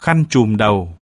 khăn trùm đầu.